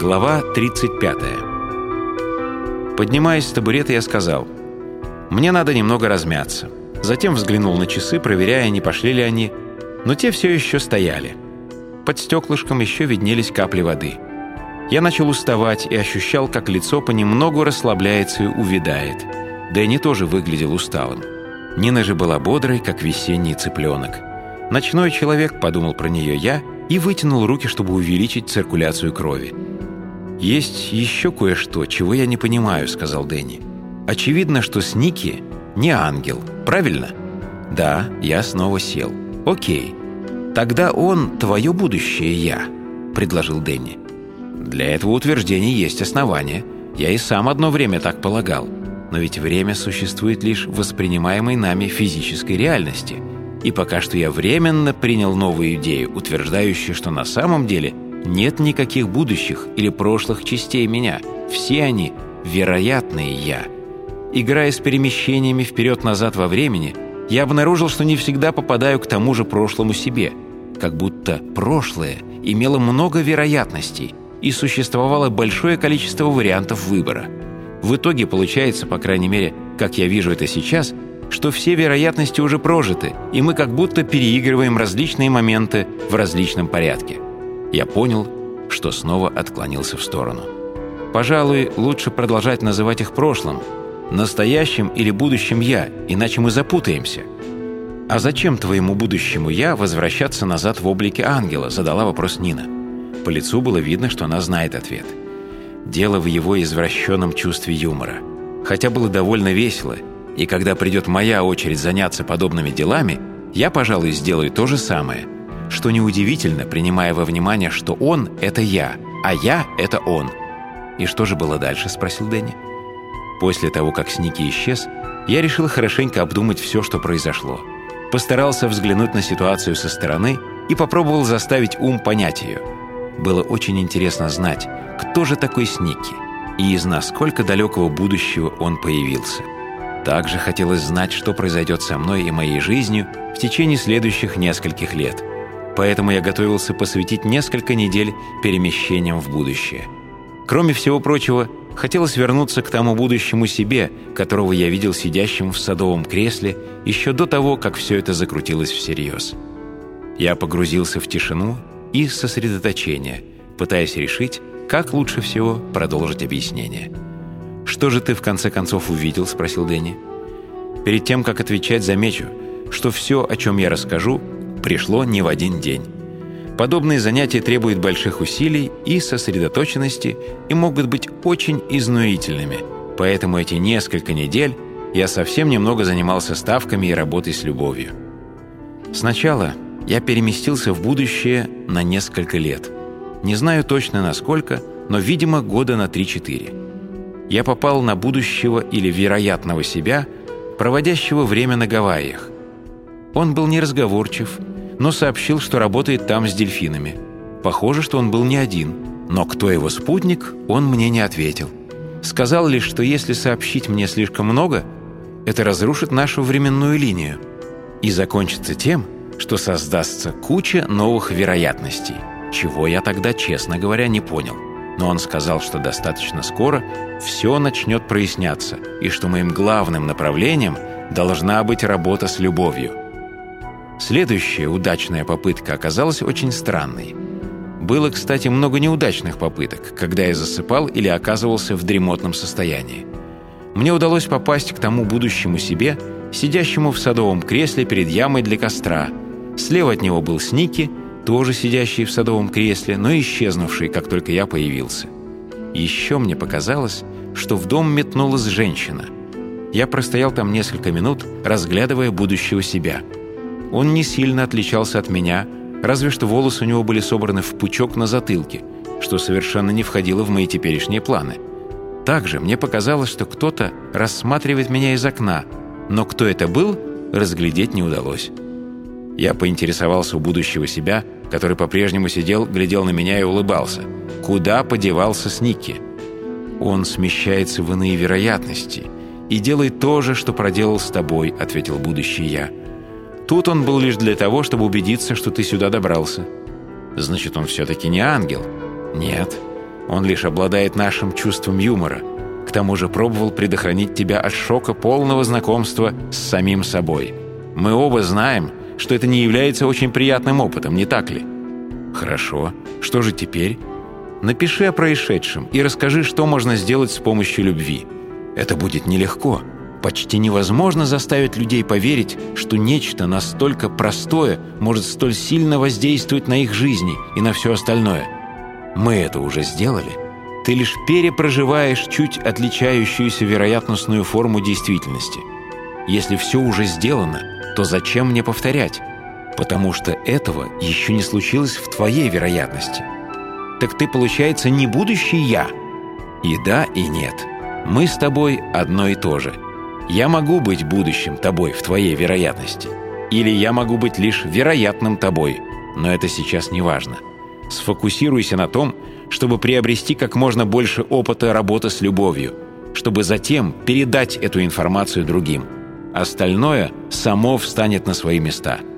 Глава 35 Поднимаясь с табурета, я сказал, «Мне надо немного размяться». Затем взглянул на часы, проверяя, не пошли ли они, но те все еще стояли. Под стеклышком еще виднелись капли воды. Я начал уставать и ощущал, как лицо понемногу расслабляется и увядает. Дэнни тоже выглядел усталым. Нина же была бодрой, как весенний цыпленок. «Ночной человек», — подумал про нее я, и вытянул руки, чтобы увеличить циркуляцию крови. «Есть еще кое-что, чего я не понимаю», — сказал Дэнни. «Очевидно, что Сники не ангел, правильно?» «Да, я снова сел. Окей. Тогда он твое будущее я», — предложил Дэнни. «Для этого утверждения есть основания. Я и сам одно время так полагал. Но ведь время существует лишь в воспринимаемой нами физической реальности. И пока что я временно принял новую идею, утверждающую, что на самом деле нет никаких будущих или прошлых частей меня. Все они – вероятные я. Играя с перемещениями вперед-назад во времени, я обнаружил, что не всегда попадаю к тому же прошлому себе, как будто прошлое имело много вероятностей и существовало большое количество вариантов выбора – в итоге получается, по крайней мере, как я вижу это сейчас, что все вероятности уже прожиты, и мы как будто переигрываем различные моменты в различном порядке. Я понял, что снова отклонился в сторону. Пожалуй, лучше продолжать называть их прошлым, настоящим или будущим «я», иначе мы запутаемся. «А зачем твоему будущему «я» возвращаться назад в облике ангела?» – задала вопрос Нина. По лицу было видно, что она знает ответ – Дело в его извращенном чувстве юмора. Хотя было довольно весело, и когда придет моя очередь заняться подобными делами, я, пожалуй, сделаю то же самое. Что неудивительно, принимая во внимание, что он — это я, а я — это он. «И что же было дальше?» — спросил Дэнни. После того, как Сники исчез, я решил хорошенько обдумать все, что произошло. Постарался взглянуть на ситуацию со стороны и попробовал заставить ум понять ее. Было очень интересно знать, кто же такой Сники и из насколько далекого будущего он появился. Также хотелось знать, что произойдет со мной и моей жизнью в течение следующих нескольких лет. Поэтому я готовился посвятить несколько недель перемещениям в будущее. Кроме всего прочего, хотелось вернуться к тому будущему себе, которого я видел сидящим в садовом кресле еще до того, как все это закрутилось всерьез. Я погрузился в тишину и сосредоточение, пытаясь решить, как лучше всего продолжить объяснение. «Что же ты в конце концов увидел?» – спросил Дэнни. «Перед тем, как отвечать, замечу, что все, о чем я расскажу, пришло не в один день. Подобные занятия требуют больших усилий и сосредоточенности и могут быть очень изнурительными, поэтому эти несколько недель я совсем немного занимался ставками и работой с любовью. Сначала я переместился в будущее на несколько лет – не знаю точно насколько, но, видимо, года на 3-4. Я попал на будущего или вероятного себя, проводящего время на Гавайях. Он был неразговорчив, но сообщил, что работает там с дельфинами. Похоже, что он был не один, но кто его спутник, он мне не ответил. Сказал лишь, что если сообщить мне слишком много, это разрушит нашу временную линию и закончится тем, что создастся куча новых вероятностей чего я тогда, честно говоря, не понял. Но он сказал, что достаточно скоро все начнет проясняться, и что моим главным направлением должна быть работа с любовью. Следующая удачная попытка оказалась очень странной. Было, кстати, много неудачных попыток, когда я засыпал или оказывался в дремотном состоянии. Мне удалось попасть к тому будущему себе, сидящему в садовом кресле перед ямой для костра. Слева от него был Сники, тоже сидящий в садовом кресле, но исчезнувший, как только я появился. Еще мне показалось, что в дом метнулась женщина. Я простоял там несколько минут, разглядывая будущего себя. Он не сильно отличался от меня, разве что волосы у него были собраны в пучок на затылке, что совершенно не входило в мои теперешние планы. Также мне показалось, что кто-то рассматривает меня из окна, но кто это был, разглядеть не удалось. Я поинтересовался у будущего себя, который по-прежнему сидел, глядел на меня и улыбался. Куда подевался Сники? Он смещается в иные вероятности и делает то же, что проделал с тобой, ответил будущий я. Тут он был лишь для того, чтобы убедиться, что ты сюда добрался. Значит, он все-таки не ангел? Нет. Он лишь обладает нашим чувством юмора. К тому же пробовал предохранить тебя от шока полного знакомства с самим собой. Мы оба знаем, что это не является очень приятным опытом, не так ли? Хорошо. Что же теперь? Напиши о происшедшем и расскажи, что можно сделать с помощью любви. Это будет нелегко. Почти невозможно заставить людей поверить, что нечто настолько простое может столь сильно воздействовать на их жизни и на все остальное. Мы это уже сделали. Ты лишь перепроживаешь чуть отличающуюся вероятностную форму действительности. Если все уже сделано, то зачем мне повторять? Потому что этого еще не случилось в твоей вероятности. Так ты, получается, не будущий я? И да, и нет. Мы с тобой одно и то же. Я могу быть будущим тобой в твоей вероятности. Или я могу быть лишь вероятным тобой, но это сейчас не важно. Сфокусируйся на том, чтобы приобрести как можно больше опыта работы с любовью, чтобы затем передать эту информацию другим. Остальное само встанет на свои места –